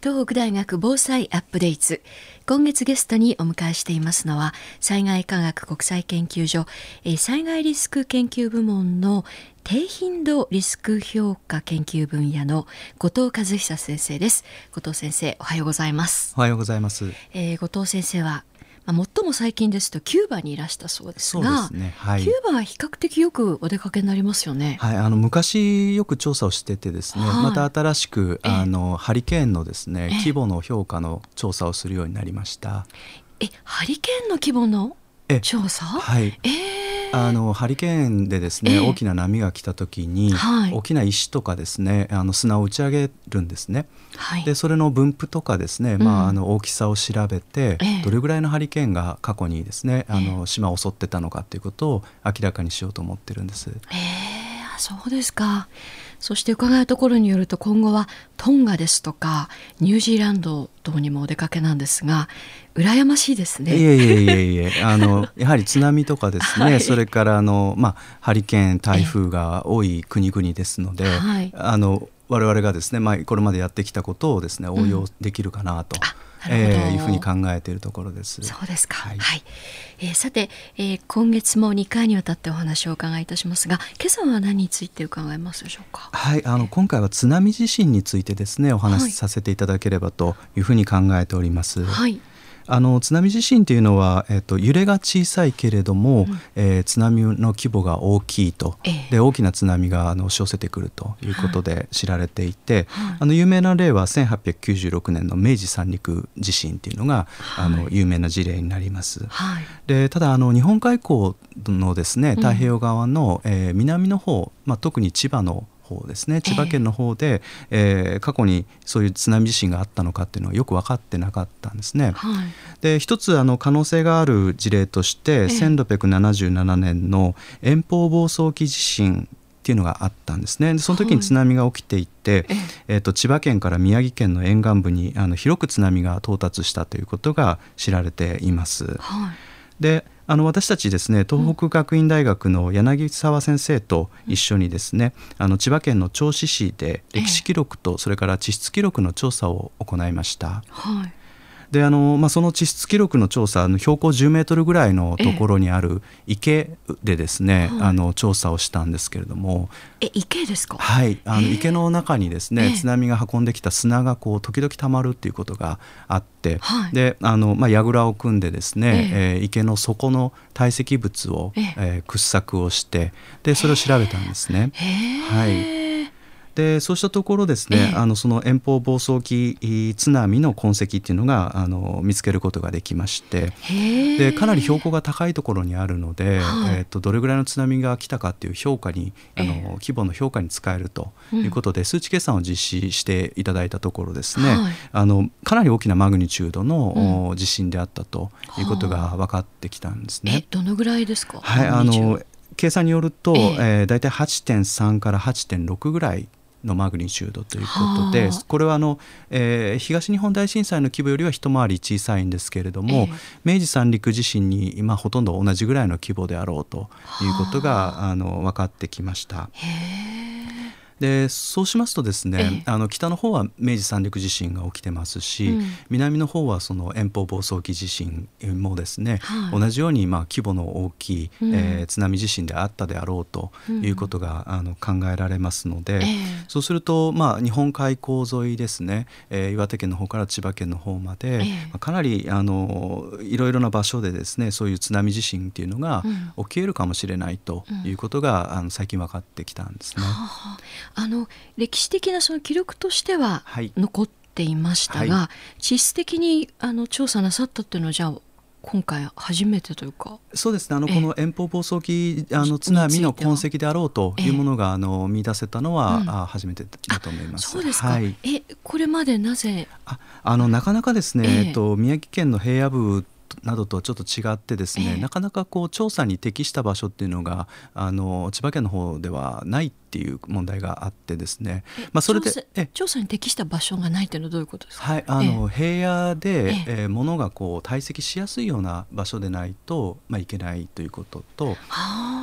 東北大学防災アップデート。今月ゲストにお迎えしていますのは災害科学国際研究所災害リスク研究部門の低頻度リスク評価研究分野の後藤和久先生です。後藤先生おはようございます。おはようございます、えー、後藤先生はまあ、最も最近ですとキューバにいらしたそうですが、ねはい、キューバは比較的よくお出かけになりますよね。はい、あの昔よく調査をしててですね、はい、また新しくあのハリケーンのですね規模の評価の調査をするようになりました。え、ハリケーンの規模の調査？はい。えーあのハリケーンでですね、えー、大きな波が来た時に、はい、大きな石とかですねあの砂を打ち上げるんですね。はい、でそれの分布とかですね、うん、まあ、あの大きさを調べて、えー、どれぐらいのハリケーンが過去にですねあの島を襲ってたのかということを明らかにしようと思ってるんです。えー、そうですか。そして伺うところによると今後はトンガですとかニュージーランド等にもお出かけなんですが羨ましいですね。いえいえいえいえあの やはり津波とかですね、はい、それからあの、まあ、ハリケーン台風が多い国々ですので、はい、あの我々がですね、まあ、これまでやってきたことをですね応用できるかなと。うんえー、いうふうに考えているところです。そうですか。はい。はい、えー、さて、えー、今月も2回にわたってお話を伺いいたしますが、今朝は何について伺いますでしょうか？はい。あの今回は津波地震についてですね、お話しさせていただければというふうに考えております。はい。あの津波地震というのは、えっと、揺れが小さいけれども、うん、えー、津波の規模が大きいと、えー、で大きな津波があの押し寄せてくるということで知られていて、はい、あの有名な例は1896年の明治三陸地震というのが、はい、あの有名な事例になります。はい、でただあの日本海溝のですね太平洋側の、うん、えー、南の方、まあ、特に千葉の方ですね。千葉県の方で、えー、過去にそういう津波地震があったのかっていうのはよく分かってなかったんですね。はい、で一つあの可能性がある事例として、1677年の遠方房総沖地震っていうのがあったんですね。でその時に津波が起きていて、はい、えーと、千葉県から宮城県の沿岸部にあの広く津波が到達したということが知られています。はい、であの私たちですね東北学院大学の柳沢先生と一緒にですね、あの千葉県の銚子市で歴史記録とそれから地質記録の調査を行いました。はいであの、まあ、その地質記録の調査の標高10メートルぐらいのところにある池でですね、あの調査をしたんですけれども。え池ですか？はい。あの池の中にですね、津波が運んできた砂がこう時々たまるっていうことがあって、はい、であの、まあ、櫓を組んでですね、ええ。ー、池の底の堆積物を、ええ。ー、掘削をしてでそれを調べたんですね。はいでそうしたところですね、えー、あのその遠方房総期津波の痕跡っていうのがあの見つけることができましてでかなり標高が高いところにあるので、はい、えーと、どれぐらいの津波が来たかっていう評価にあの、えー、規模の評価に使えるということで、うん、数値計算を実施していただいたところですね、はい、あのかなり大きなマグニチュードの、うん、地震であったということが分かってきたんですね。どのぐらいですか、はいあの計算によると、えー、えー、大体8.3から8.6ぐらいのマグニチュードということで、これはあの、えー、東日本大震災の規模よりは一回り小さいんですけれども、えー、明治三陸地震に今ほとんど同じぐらいの規模であろうということがあの分かってきました。でそうしますとですね、あの北の方は明治三陸地震が起きてますし、うん、南の方はその遠方房総沖地震もですね、はい、同じようにまあ規模の大きい、うん、えー、津波地震であったであろうということが、うん、あの考えられますので、えー、そうすると、まあ、日本海溝沿いですね、えー、岩手県の方から千葉県の方まで、えー、かなりあのいろいろな場所でですねそういう津波地震っていうのが起きえるかもしれないということが、あの最近分かってきたんですね。あの歴史的なその記録としては残っていましたが、はい、地質的にあの調査なさったっていうのはじゃあ今回初めてというか？そうですね。あのこの遠方房総期あの津波の痕跡であろうというものがあの見出せたのは、う初めてだと思います。そうですか、はい、えこれまでなぜ？ああのなかなかですね、えっと宮城県の平野部などとちょっと違ってですね、えー、なかなかこう調査に適した場所っていうのがあの千葉県の方ではないっていう問題があってですね、まあ、それで調査に適した場所がないというのはどういうことですか、はい、あの平野で、ええ。物がこう堆積しやすいような場所でないと、まあ、いけないということと、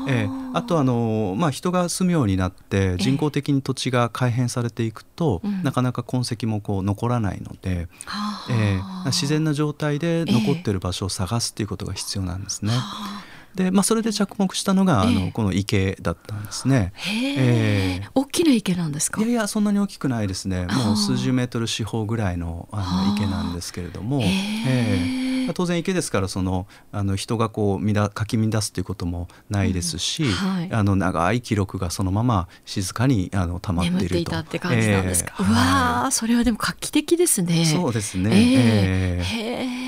えあとあの、まあ、人が住むようになって人工的に土地が改変されていくと、えなかなか痕跡もこう残らないので、え自然な状態で残っている場所を探すということが必要なんですね。で、まあ、それで着目したのが、あのこの池だったんですね。えー、大きな池なんですか？いやいやそんなに大きくないですね。もう数十メートル四方ぐらいのあの池なんですけれども。えー当然池ですからそのあの人がこう乱かき乱すということもないですし、うん。はい、あの長い記録がそのまま静かにあの溜まっていると。いたって感じなんですか？えー、うわ、はい、それはでも画期的ですね。そうですね。えー、へえ。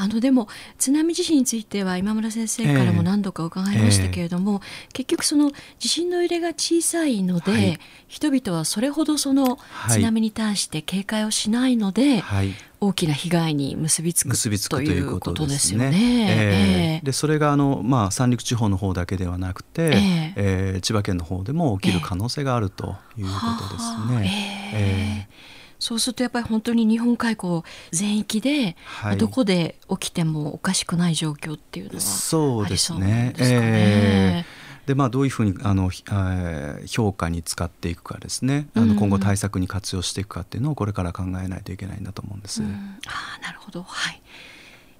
あのでも津波地震については今村先生からも何度か伺いましたけれども、えー、結局その地震の揺れが小さいので、はい、人々はそれほどその津波に対して警戒をしないので、はい、大きな被害に結びつく結びつくということですよね。えー、でそれがあの、まあ、三陸地方の方だけではなくて、えー、えー、千葉県の方でも起きる可能性があるということですね。えーそうするとやっぱり本当に日本海溝全域で、はい、どこで起きてもおかしくない状況っていうのはそうですね。すね。えー、でまあ、どういうふうにあの、えー、評価に使っていくかですね。あの今後対策に活用していくかっていうのをこれから考えないといけないんだと思うんです。うん、あなるほど、はい。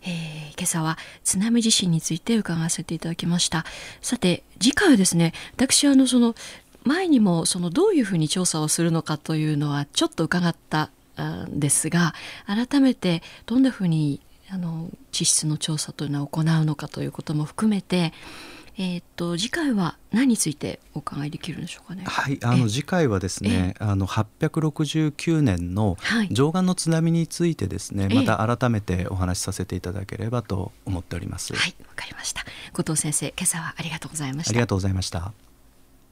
えー、今朝は津波地震について伺わせていただきました。さて次回はですね私あのその前にもそのどういうふうに調査をするのかというのはちょっと伺ったんですが改めてどんなふうにあの地質の調査というのは行うのかということも含めてえーと、次回は何についてお伺いできるんでしょうかね。はい、あの次回はですね、あの869年の上岸の津波についてですね、また改めてお話しさせていただければと思っております。はい、わかりました。後藤先生、今朝はありがとうございました。ありがとうございました。